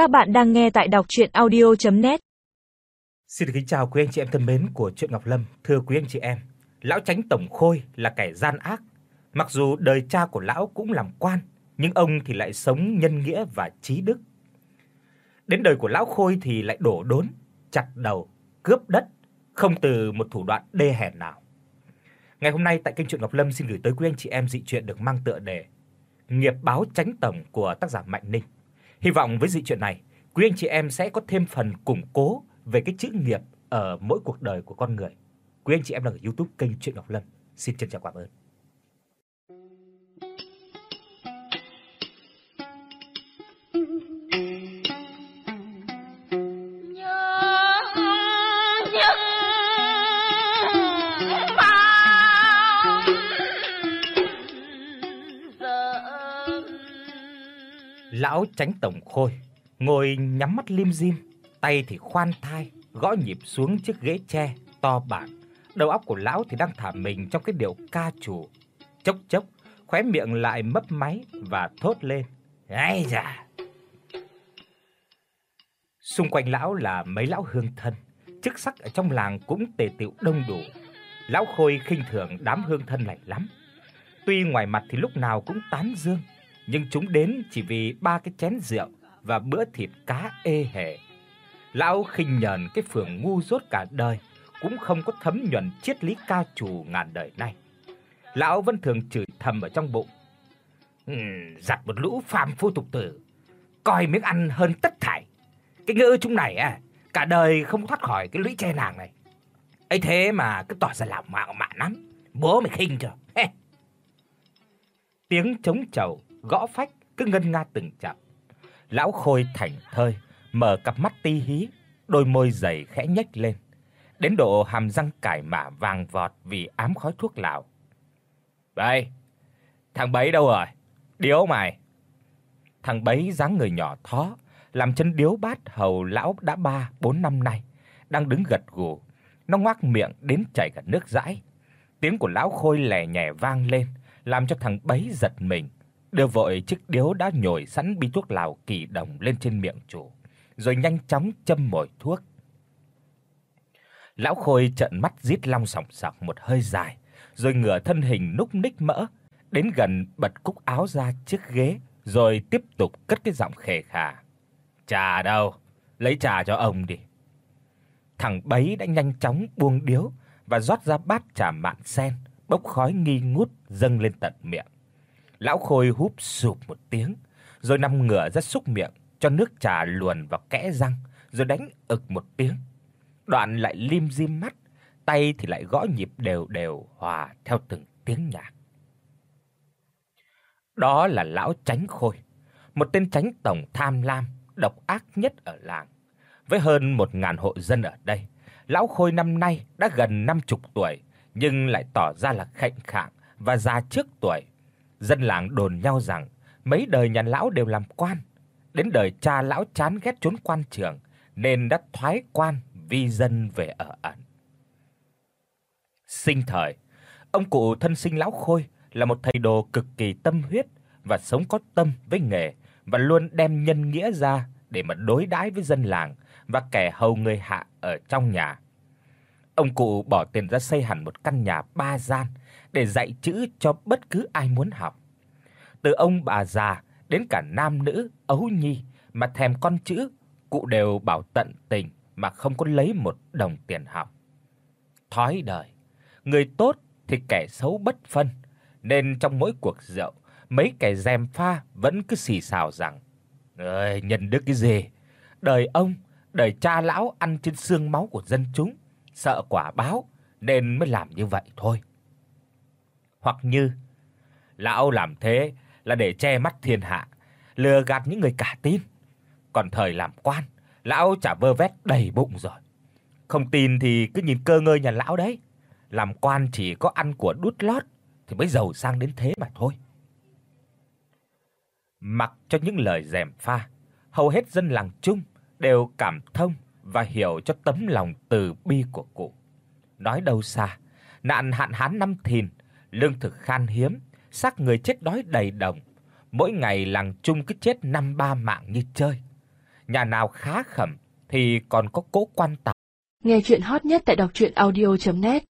Các bạn đang nghe tại đọc audio net Xin được kính chào quý anh chị em thân mến của truyện Ngọc Lâm, thưa quý anh chị em, lão Tránh Tổng Khôi là kẻ gian ác, mặc dù đời cha của lão cũng làm quan, nhưng ông thì lại sống nhân nghĩa và trí đức. Đến đời của lão Khôi thì lại đổ đốn, chặt đầu, cướp đất, không từ một thủ đoạn đê hèn nào. Ngày hôm nay tại kênh truyện Ngọc Lâm xin gửi tới quý anh chị em dị truyện được mang tựa đề Nghiệp báo tránh tổng của tác giả Mạnh Ninh. Hy vọng với dị truyện này, quý anh chị em sẽ có thêm phần củng cố về cái chữ nghiệp ở mỗi cuộc đời của con người. Quý anh chị em đang ở YouTube kênh truyện Ngọc Lâm. Xin trân trọng cảm ơn. Lão Tránh Tổng Khôi ngồi nhắm mắt lim dim, tay thì khoan thai gõ nhịp xuống chiếc ghế tre to bản. Đầu óc của lão thì đang thả mình trong cái điệu ca chủ Chốc chốc, khóe miệng lại mấp máy và thốt lên: Ai da!" Xung quanh lão là mấy lão hương thân, chức sắc ở trong làng cũng tề tựu đông đủ. Lão Khôi khinh thường đám hương thân này lắm. Tuy ngoài mặt thì lúc nào cũng tán dương, nhưng chúng đến chỉ vì ba cái chén rượu và bữa thịt cá ê hề. Lão khinh nhờn cái phường ngu dốt cả đời, cũng không có thấm nhuần triết lý ca chủ ngàn đời nay. Lão vẫn thường chửi thầm ở trong bụng. Ừm, giặt một lũ phàm phu tục tử, coi miếng ăn hơn tất thảy. Cái ngữ chúng này à, cả đời không thoát khỏi cái lũy tre nàng này. Ấy thế mà cứ tỏ ra lão mạo mạn lắm, bố mày khinh cho. Tiếng trống chầu gõ phách cứ ngân nga từng chập. Lão Khôi thảnh thơi, mở cặp mắt ti hí, đôi môi dày khẽ nhếch lên, đến độ hàm răng cải mạ vàng vọt vì ám khói thuốc lào. "Đây, thằng bấy đâu rồi? Điếu mày." Thằng bấy dáng người nhỏ thó, làm chân điếu bát hầu lão đã 3 4 năm nay, đang đứng gật gù, nó ngoác miệng đến chảy cả nước dãi. Tiếng của lão Khôi lè nhẹ vang lên, làm cho thằng bấy giật mình đưa vội chiếc điếu đã nhồi sẵn bi thuốc lào kỳ đồng lên trên miệng chủ, rồi nhanh chóng châm mồi thuốc. Lão Khôi trợn mắt rít long sòng sọc một hơi dài, rồi ngửa thân hình núc ních mỡ, đến gần bật cúc áo ra chiếc ghế, rồi tiếp tục cất cái giọng khề khà. "Trà đâu? Lấy trà cho ông đi." Thằng bấy đã nhanh chóng buông điếu và rót ra bát trà mạn sen, bốc khói nghi ngút dâng lên tận miệng. Lão Khôi húp sụp một tiếng, rồi nằm ngửa rất xúc miệng cho nước trà luồn vào kẽ răng, rồi đánh ực một tiếng. Đoạn lại lim dim mắt, tay thì lại gõ nhịp đều đều hòa theo từng tiếng nhạc. Đó là lão Tránh Khôi, một tên tránh tổng tham lam, độc ác nhất ở làng. Với hơn một ngàn hộ dân ở đây, lão Khôi năm nay đã gần 50 tuổi nhưng lại tỏ ra là khệnh khạng và già trước tuổi Dân làng đồn nhau rằng mấy đời nhà lão đều làm quan, đến đời cha lão chán ghét trốn quan trường nên đã thoái quan vi dân về ở ẩn. Sinh thời, ông cụ thân sinh lão Khôi là một thầy đồ cực kỳ tâm huyết và sống có tâm với nghề và luôn đem nhân nghĩa ra để mà đối đãi với dân làng và kẻ hầu người hạ ở trong nhà. Ông cụ bỏ tiền ra xây hẳn một căn nhà ba gian để dạy chữ cho bất cứ ai muốn học. Từ ông bà già đến cả nam nữ ấu nhi mà thèm con chữ, cụ đều bảo tận tình mà không có lấy một đồng tiền học. Thói đời, người tốt thì kẻ xấu bất phân, nên trong mỗi cuộc rượu, mấy kẻ gièm pha vẫn cứ xì xào rằng: "Ơi, nhân đức cái gì? Đời ông, đời cha lão ăn trên xương máu của dân chúng, sợ quả báo nên mới làm như vậy thôi." Hoặc như lão làm thế là để che mắt thiên hạ, lừa gạt những người cả tin. Còn thời làm quan, lão chả vơ vét đầy bụng rồi. Không tin thì cứ nhìn cơ ngơi nhà lão đấy. Làm quan chỉ có ăn của đút lót thì mới giàu sang đến thế mà thôi. Mặc cho những lời dèm pha, hầu hết dân làng chung đều cảm thông và hiểu cho tấm lòng từ bi của cụ. Nói đâu xa, nạn hạn hán năm Thìn lương thực khan hiếm, xác người chết đói đầy đồng, mỗi ngày làng chung cứ chết năm ba mạng như chơi. nhà nào khá khẩm thì còn có cỗ quan tài. Nghe truyện hot nhất tại doctruyenaudio.net